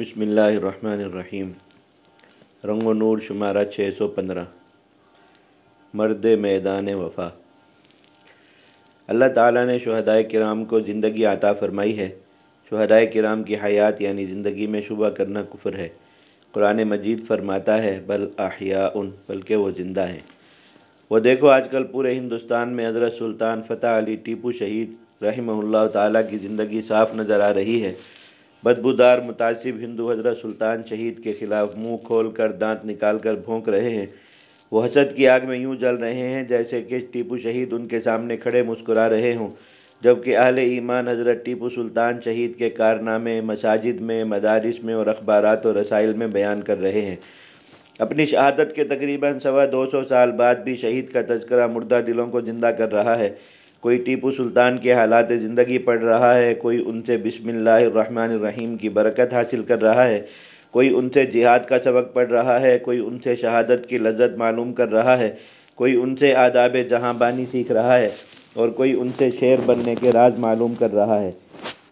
بسم اللہ الرحمن الرحیم۔ رنگ و نور شمارہ چھ سو پندرہ۔ مرد میدان وفا۔ اللہ تعالیٰ نے شہدائے کرام کو زندگی عطا فرمائی ہے۔ شہدائے کرام کی حیات یعنی زندگی میں شبہ کرنا کفر ہے۔ قرآن مجید فرماتا ہے، بل احیاء، بلکہ وہ زندہ ہیں۔ وہ دیکھو، آج کل پورے ہندوستان میں حضرت سلطان فتح علی ٹیپو شہید رحمہ اللہ تعالیٰ کی زندگی صاف نظر آ رہی ہے۔ بدبودار متاثب ہندو حضرت سلطان شہید کے خلاف منہ کھول کر دانت نکال کر بھونک رہے ہیں۔ وہ حسد کی آگ میں یوں جل رہے ہیں جیسے کہ ٹیپو شہید ان کے سامنے کھڑے مسکرا رہے ہوں۔ جبکہ اہل ایمان حضرت ٹیپو سلطان شہید کے کارنامے، مساجد میں، مدارس میں اور اخبارات و رسائل میں بیان کر رہے ہیں۔ اپنی شہادت کے تقریباً سوا دو سو سال بعد بھی شہید کا تذکرہ مردہ دلوں کو زندہ کر رہا ہے۔ کوئی ٹیپو سلطان کے حالات زندگی پڑھ رہا ہے، کوئی ان سے بسم اللہ الرحمن الرحیم کی برکت حاصل کر رہا ہے، کوئی ان سے جہاد کا سبق پڑھ رہا ہے، کوئی ان سے شہادت کی لذت معلوم کر رہا ہے، کوئی ان سے آداب جہاں بانی سیکھ رہا ہے اور کوئی ان سے شعر بننے کے راز معلوم کر رہا ہے۔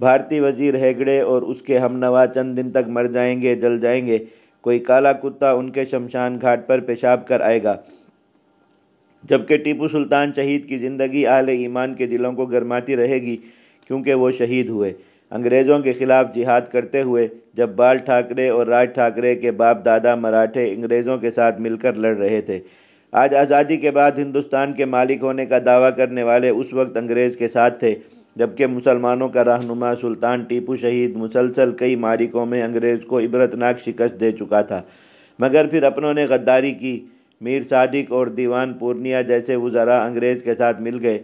بھارتی وزیر ہیگڑے اور اس کے ہم نوا چند دن تک مر جائیں گے، جل جائیں گے، کوئی کالا کتا ان کے شمشان گھاٹ پر پیشاب کر آئے گا۔ جبکہ ٹیپو سلطان شہید کی زندگی اہل ایمان کے دلوں کو گرماتی رہے گی کیونکہ وہ شہید ہوئے۔ انگریزوں کے خلاف جہاد کرتے ہوئے جب بال ٹھاکرے اور راج ٹھاکرے کے باپ دادا مراٹھے انگریزوں کے ساتھ مل کر لڑ رہے تھے۔ آج آزادی کے بعد ہندوستان کے مالک ہونے کا دعویٰ کرنے والے اس وقت انگریز کے ساتھ تھے، جبکہ مسلمانوں کا رہنما سلطان ٹیپو شہید مسلسل کئی مارکوں میں انگریز کو عبرتناک شکست دے چکا تھا۔ مگر پھر اپنوں نے غداری کی۔ میر صادق اور دیوان پورنیا جیسے وزراء انگریز کے ساتھ مل گئے۔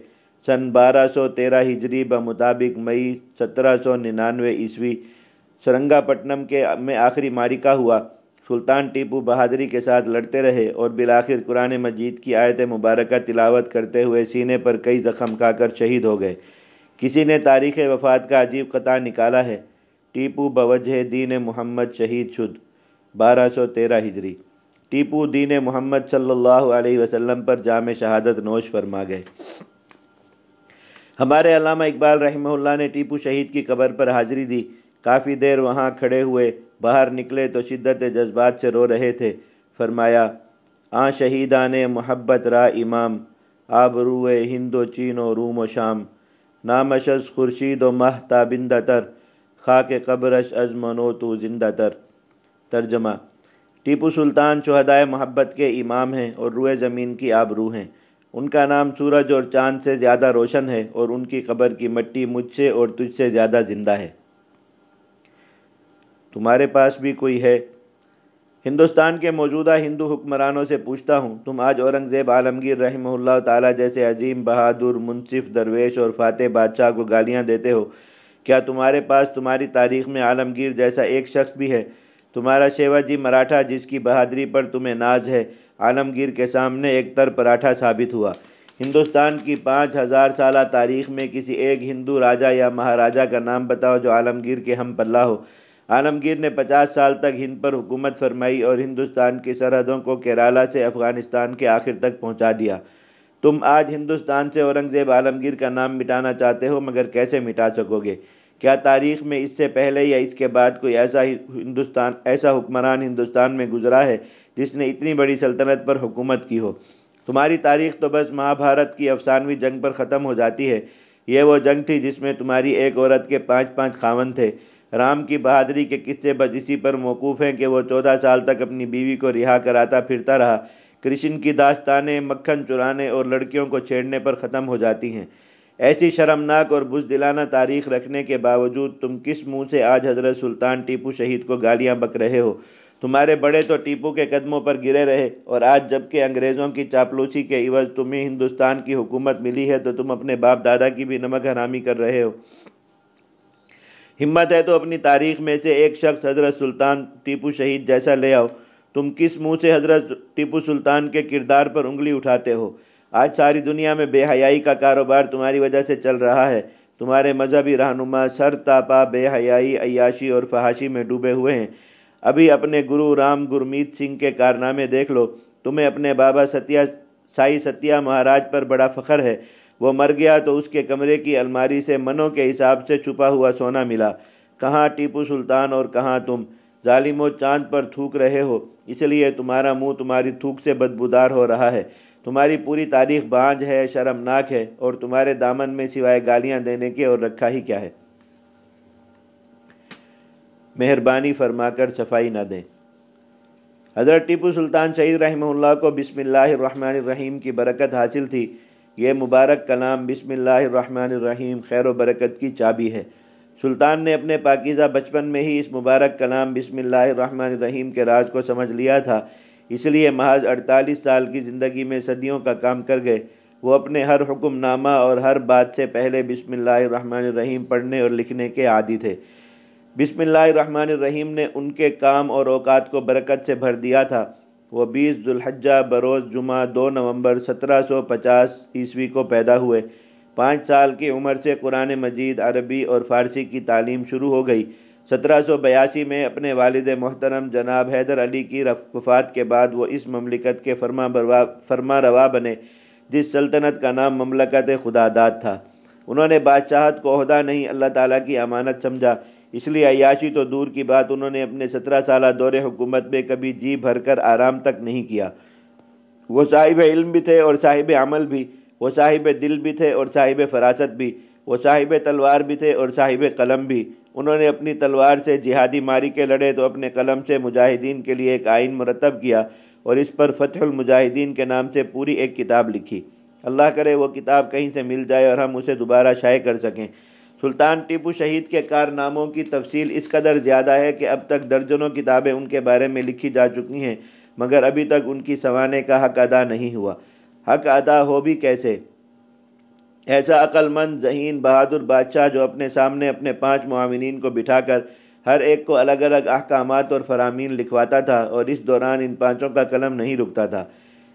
سن بارہ سو تیرہ ہجری بمطابق مئی سترہ سو ننانوے عیسوی سرنگا پٹنم کے میں آخری مارکہ ہوا۔ سلطان ٹیپو بہادری کے ساتھ لڑتے رہے اور بالآخر قرآن مجید کی آیت مبارکہ تلاوت کرتے ہوئے سینے پر کئی زخم کھا کر شہید ہو گئے۔ کسی نے تاریخ وفات کا عجیب قطع نکالا ہے۔ ٹیپو بوجہ دین محمد شہید شد۔ بارہ سو تیرہ ہجری۔ ٹیپو دین محمد صلی اللہ علیہ وسلم پر جامع شہادت نوش فرما گئے۔ ہمارے علامہ اقبال رحمہ اللہ نے ٹیپو شہید کی قبر پر حاضری دی۔ کافی دیر وہاں کھڑے ہوئے، باہر نکلے تو شدت جذبات سے رو رہے تھے۔ فرمایا، آ شہیدان محبت را امام، آب ہند و چین و روم و شام۔ نامشز خورشید و مہ تابندہ تر، خاک قبرش از منو تو زندہ تر۔ ترجمہ ٹیپو سلطان شہدائے محبت کے امام ہیں اور روئے زمین کی آبرو ہیں۔ ان کا نام سورج اور چاند سے زیادہ روشن ہے اور ان کی قبر کی مٹی مجھ سے اور تجھ سے زیادہ زندہ ہے۔ تمہارے پاس بھی کوئی ہے؟ ہندوستان کے موجودہ ہندو حکمرانوں سے پوچھتا ہوں۔ تم آج اورنگزیب عالمگیر رحمہ اللہ تعالیٰ جیسے عظیم، بہادر، منصف، درویش اور فاتح بادشاہ کو گالیاں دیتے ہو۔ کیا تمہارے پاس تمہاری تاریخ میں عالمگیر جیسا ایک شخص بھی ہے؟ تمہارا شیوا جی مراٹھا جس کی بہادری پر تمہیں ناز ہے، عالمگیر کے سامنے ایک تر پراٹھا ثابت ہوا۔ ہندوستان کی پانچ ہزار سالہ تاریخ میں کسی ایک ہندو راجہ یا مہاراجہ کا نام بتاؤ جو عالمگیر کے ہم پلہ ہو عالمگیر نے پچاس سال تک ہند پر حکومت فرمائی اور ہندوستان کی سرحدوں کو کیرالہ سے افغانستان کے آخر تک پہنچا دیا۔ تم آج ہندوستان سے اورنگزیب عالمگیر کا نام مٹانا چاہتے ہو، مگر کیسے مٹا سکو گے؟ کیا تاریخ میں اس سے پہلے یا اس کے بعد کوئی ایسا ہندوستان، ایسا حکمران ہندوستان میں گزرا ہے جس نے اتنی بڑی سلطنت پر حکومت کی ہو؟ تمہاری تاریخ تو بس مہا بھارت کی افسانوی جنگ پر ختم ہو جاتی ہے۔ یہ وہ جنگ تھی جس میں تمہاری ایک عورت کے پانچ پانچ خاون تھے۔ رام کی بہادری کے قصے بس اسی پر موقوف ہیں کہ وہ چودہ سال تک اپنی بیوی کو رہا کراتا پھرتا رہا۔ کرشن کی داستانیں، مکھن چرانے اور لڑکیوں کو چھیڑنے پر ختم ہو جاتی ہیں۔ ایسی شرمناک اور بزدلانہ تاریخ رکھنے کے باوجود تم کس منہ سے آج حضرت سلطان ٹیپو شہید کو گالیاں بک رہے ہو؟ تمہارے بڑے تو ٹیپو کے قدموں پر گرے رہے، اور آج جبکہ انگریزوں کی چاپلوسی کے عوض تمہیں ہندوستان کی حکومت ملی ہے تو تم اپنے باپ دادا کی بھی نمک حرامی کر رہے ہو۔ ہمت ہے تو اپنی تاریخ میں سے ایک شخص حضرت سلطان ٹیپو شہید جیسا لے آؤ۔ تم کس منہ سے حضرت ٹیپو سلطان کے کردار پر انگلی اٹھاتے ہو؟ آج ساری دنیا میں بے حیائی کا کاروبار تمہاری وجہ سے چل رہا ہے۔ تمہارے مذہبی رہنما سر تاپا بے حیائی، عیاشی اور فحاشی میں ڈوبے ہوئے ہیں۔ ابھی اپنے گرو رام گرمیت سنگھ کے کارنامے دیکھ لو۔ تمہیں اپنے بابا ستیا، سائی ستیا مہاراج پر بڑا فخر ہے۔ وہ مر گیا تو اس کے کمرے کی الماری سے منوں کے حساب سے چھپا ہوا سونا ملا۔ کہاں ٹیپو سلطان اور کہاں تم؟ ظالم و چاند پر تھوک رہے ہو۔ اس لیے تمہارا منہ تمہاری تھوک سے بدبودار ہو رہا ہے۔ تمہاری پوری تاریخ بانج ہے، شرمناک ہے، اور تمہارے دامن میں سوائے گالیاں دینے کے اور رکھا ہی کیا ہے۔ مہربانی فرما کر صفائی نہ دیں۔ حضرت ٹیپو سلطان شہید رحمہ اللہ کو بسم اللہ الرحمن الرحیم کی برکت حاصل تھی۔ یہ مبارک کلام بسم اللہ الرحمن الرحیم خیر و برکت کی چابی ہے۔ سلطان نے اپنے پاکیزہ بچپن میں ہی اس مبارک کلام بسم اللہ الرحمن الرحیم کے راز کو سمجھ لیا تھا۔ اس لیے محض اڑتالیس سال کی زندگی میں صدیوں کا کام کر گئے۔ وہ اپنے ہر حکم نامہ اور ہر بات سے پہلے بسم اللہ الرحمن الرحیم پڑھنے اور لکھنے کے عادی تھے۔ بسم اللہ الرحمن الرحیم نے ان کے کام اور اوقات کو برکت سے بھر دیا تھا۔ وہ بیس ذوالحجہ بروز جمعہ دو نومبر سترہ سو پچاس عیسوی کو پیدا ہوئے۔ پانچ سال کی عمر سے قرآن مجید عربی اور فارسی کی تعلیم شروع ہو گئی۔ سترہ سو بیاسی میں اپنے والد محترم جناب حیدر علی کی وفات کے بعد وہ اس مملکت کے فرما فرما روا بنے، جس سلطنت کا نام مملکت خدا داد تھا۔ انہوں نے بادشاہت کو عہدہ نہیں، اللہ تعالیٰ کی امانت سمجھا۔ اس لیے عیاشی تو دور کی بات انہوں نے اپنے سترہ سالہ دور حکومت میں کبھی جی بھر کر آرام تک نہیں کیا۔ وہ صاحب علم بھی تھے اور صاحب عمل بھی۔ وہ صاحب دل بھی تھے اور صاحب فراست بھی۔ وہ صاحب تلوار بھی تھے اور صاحب قلم بھی۔ انہوں نے اپنی تلوار سے جہادی ماری کے لڑے تو اپنے قلم سے مجاہدین کے لیے ایک آئین مرتب کیا اور اس پر فتح المجاہدین کے نام سے پوری ایک کتاب لکھی۔ اللہ کرے وہ کتاب کہیں سے مل جائے اور ہم اسے دوبارہ شائع کر سکیں۔ سلطان ٹیپو شہید کے کارناموں کی تفصیل اس قدر زیادہ ہے کہ اب تک درجنوں کتابیں ان کے بارے میں لکھی جا چکی ہیں، مگر ابھی تک ان کی سوانے کا حق ادا نہیں ہوا۔ حق ادا ہو بھی کیسے؟ ایسا عقل مند، ذہین، بہادر بادشاہ جو اپنے سامنے اپنے پانچ معاونین کو بٹھا کر ہر ایک کو الگ الگ احکامات اور فرامین لکھواتا تھا اور اس دوران ان پانچوں کا قلم نہیں رکتا تھا۔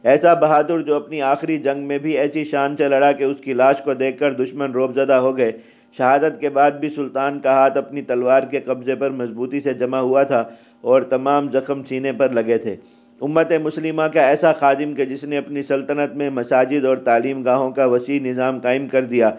ایسا بہادر جو اپنی آخری جنگ میں بھی ایسی شان سے لڑا کہ اس کی لاش کو دیکھ کر دشمن روب زدہ ہو گئے۔ شہادت کے بعد بھی سلطان کا ہاتھ اپنی تلوار کے قبضے پر مضبوطی سے جمع ہوا تھا اور تمام زخم سینے پر لگے تھے۔ امت مسلمہ کا ایسا خادم کہ جس نے اپنی سلطنت میں مساجد اور تعلیم گاہوں کا وسیع نظام قائم کر دیا۔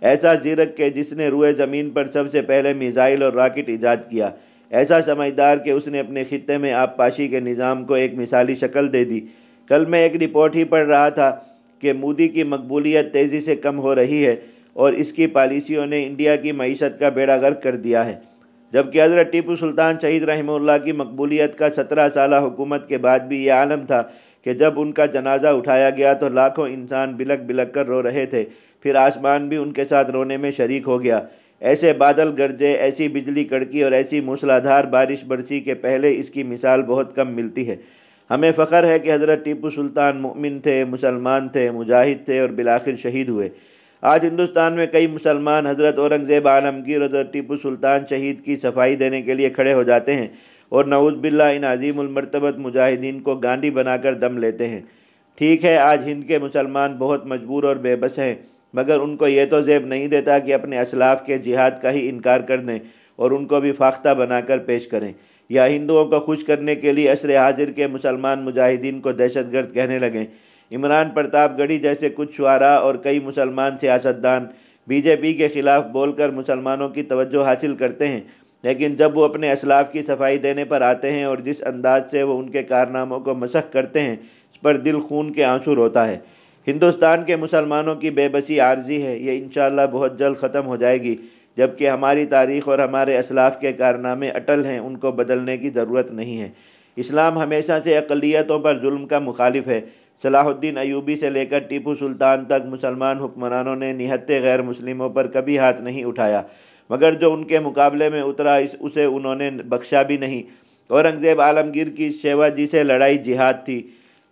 ایسا زیرک کہ جس نے روئے زمین پر سب سے پہلے میزائل اور راکٹ ایجاد کیا۔ ایسا سمجھدار کہ اس نے اپنے خطے میں آپ پاشی کے نظام کو ایک مثالی شکل دے دی۔ کل میں ایک رپورٹ ہی پڑھ رہا تھا کہ مودی کی مقبولیت تیزی سے کم ہو رہی ہے اور اس کی پالیسیوں نے انڈیا کی معیشت کا بیڑا غرق کر دیا ہے۔ جبکہ حضرت ٹیپو سلطان شہید رحمہ اللہ کی مقبولیت کا سترہ سالہ حکومت کے بعد بھی یہ عالم تھا کہ جب ان کا جنازہ اٹھایا گیا تو لاکھوں انسان بلک بلک کر رو رہے تھے۔ پھر آسمان بھی ان کے ساتھ رونے میں شریک ہو گیا۔ ایسے بادل گرجے، ایسی بجلی کڑکی اور ایسی موسلادھار بارش برسی کے پہلے اس کی مثال بہت کم ملتی ہے۔ ہمیں فخر ہے کہ حضرت ٹیپو سلطان مؤمن تھے، مسلمان تھے، مجاہد تھے اور بلاخر شہید ہوئے۔ آج ہندوستان میں کئی مسلمان حضرت اورنگزیب عالمگیر حضرت ٹیپو سلطان شہید کی صفائی دینے کے لیے کھڑے ہو جاتے ہیں اور نعوذ باللہ ان عظیم المرتبت مجاہدین کو گاندھی بنا کر دم لیتے ہیں۔ ٹھیک ہے، آج ہند کے مسلمان بہت مجبور اور بے بس ہیں، مگر ان کو یہ تو زیب نہیں دیتا کہ اپنے اسلاف کے جہاد کا ہی انکار کر دیں اور ان کو بھی فاختہ بنا کر پیش کریں۔ یا ہندوؤں کو خوش کرنے کے لیے عصر حاضر کے مسلمان مجاہدین کو دہشت گرد کہنے لگیں۔ عمران پرتاپ گڑھی جیسے کچھ شعراء اور کئی مسلمان سیاستدان بی جے پی کے خلاف بول کر مسلمانوں کی توجہ حاصل کرتے ہیں۔ لیکن جب وہ اپنے اسلاف کی صفائی دینے پر آتے ہیں اور جس انداز سے وہ ان کے کارناموں کو مسخ کرتے ہیں، اس پر دل خون کے آنسو روتا ہے۔ ہندوستان کے مسلمانوں کی بے بسی عارضی ہے۔ یہ انشاءاللہ بہت جلد ختم ہو جائے گی، جبکہ ہماری تاریخ اور ہمارے اسلاف کے کارنامے اٹل ہیں، ان کو بدلنے کی ضرورت نہیں ہے۔ اسلام ہمیشہ سے اقلیتوں پر ظلم کا مخالف ہے۔ صلاح الدین ایوبی سے لے کر ٹیپو سلطان تک مسلمان حکمرانوں نے نہتے غیر مسلموں پر کبھی ہاتھ نہیں اٹھایا۔ مگر جو ان کے مقابلے میں اترا اسے انہوں نے بخشا بھی نہیں۔ اورنگزیب عالمگیر کی شیوا جی سے لڑائی جہاد تھی،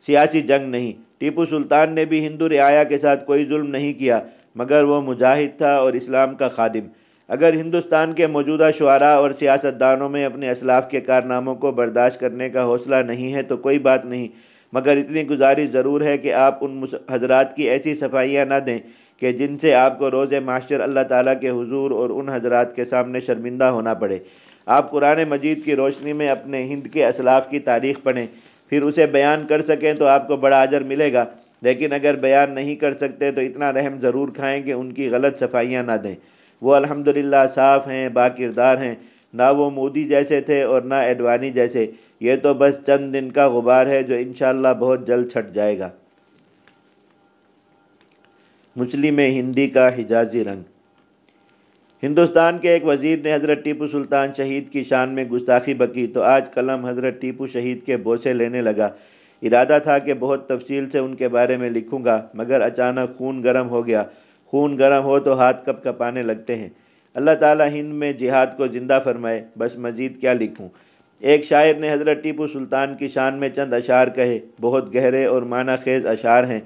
سیاسی جنگ نہیں۔ ٹیپو سلطان نے بھی ہندو رعایا کے ساتھ کوئی ظلم نہیں کیا، مگر وہ مجاہد تھا اور اسلام کا خادم۔ اگر ہندوستان کے موجودہ شعراء اور سیاستدانوں میں اپنے اسلاف کے کارناموں کو برداشت کرنے کا حوصلہ نہیں ہے تو کوئی بات نہیں۔ مگر اتنی گزارش ضرور ہے کہ آپ ان حضرات کی ایسی صفائیاں نہ دیں کہ جن سے آپ کو روز معاشر اللہ تعالیٰ کے حضور اور ان حضرات کے سامنے شرمندہ ہونا پڑے۔ آپ قرآن مجید کی روشنی میں اپنے ہند کے اسلاف کی تاریخ پڑھیں۔ پھر اسے بیان کر سکیں تو آپ کو بڑا اجر ملے گا۔ لیکن اگر بیان نہیں کر سکتے تو اتنا رحم ضرور کھائیں کہ ان کی غلط صفائیاں نہ دیں۔ وہ الحمدللہ صاف ہیں با کردار ہیں۔ نہ وہ مودی جیسے تھے اور نہ ایڈوانی جیسے۔ یہ تو بس چند دن کا غبار ہے جو انشاءاللہ بہت جلد چھٹ جائے گا۔ مسلم ہندی کا حجازی رنگ۔ ہندوستان کے ایک وزیر نے حضرت ٹیپو سلطان شہید کی شان میں گستاخی بکی تو آج قلم حضرت ٹیپو شہید کے بوسے لینے لگا۔ ارادہ تھا کہ بہت تفصیل سے ان کے بارے میں لکھوں گا، مگر اچانک خون گرم ہو گیا۔ خون گرم ہو تو ہاتھ کپ کپانے لگتے ہیں۔ اللہ تعالی ہند میں جہاد کو زندہ فرمائے۔ بس مزید کیا لکھوں۔ ایک شاعر نے حضرت ٹیپو سلطان کی شان میں چند اشعار کہے۔ بہت گہرے اور معنی خیز اشعار ہیں۔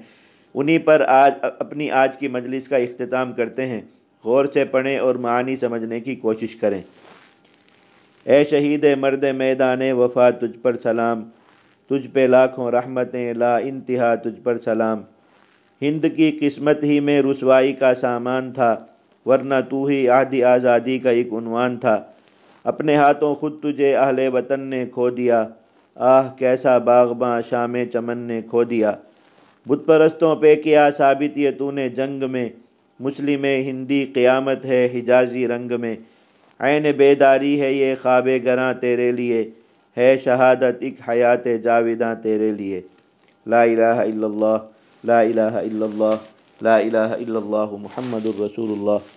انہی پر آج، اپنی آج کی مجلس کا اختتام کرتے ہیں۔ غور سے پڑھیں اور معانی سمجھنے کی کوشش کریں۔ اے شہید مرد میدان وفا، تجھ پر سلام۔ تجھ پہ لاکھوں رحمتیں، لا انتہا تجھ پر سلام۔ ہند کی قسمت ہی میں رسوائی کا سامان تھا۔ ورنہ تو ہی عہدی آزادی کا ایک عنوان تھا۔ اپنے ہاتھوں خود تجھے اہل وطن نے کھو دیا۔ آہ، کیسا باغباں شام چمن نے کھو دیا۔ بت پرستوں پہ کیا ثابت یہ تو نے جنگ میں۔ مسلم ہندی قیامت ہے حجازی رنگ میں۔ عین بیداری ہے یہ خواب گراں تیرے لیے۔ ہے شہادت ایک حیات جاویداں تیرے لیے۔ لا الہ الا اللہ، لا الہ الا اللہ، لا الہ الا اللہ محمد الرسول اللہ۔